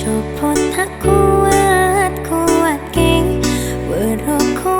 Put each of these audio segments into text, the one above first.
Sopo tak kuat kuat geng, berukuh.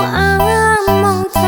啊，梦。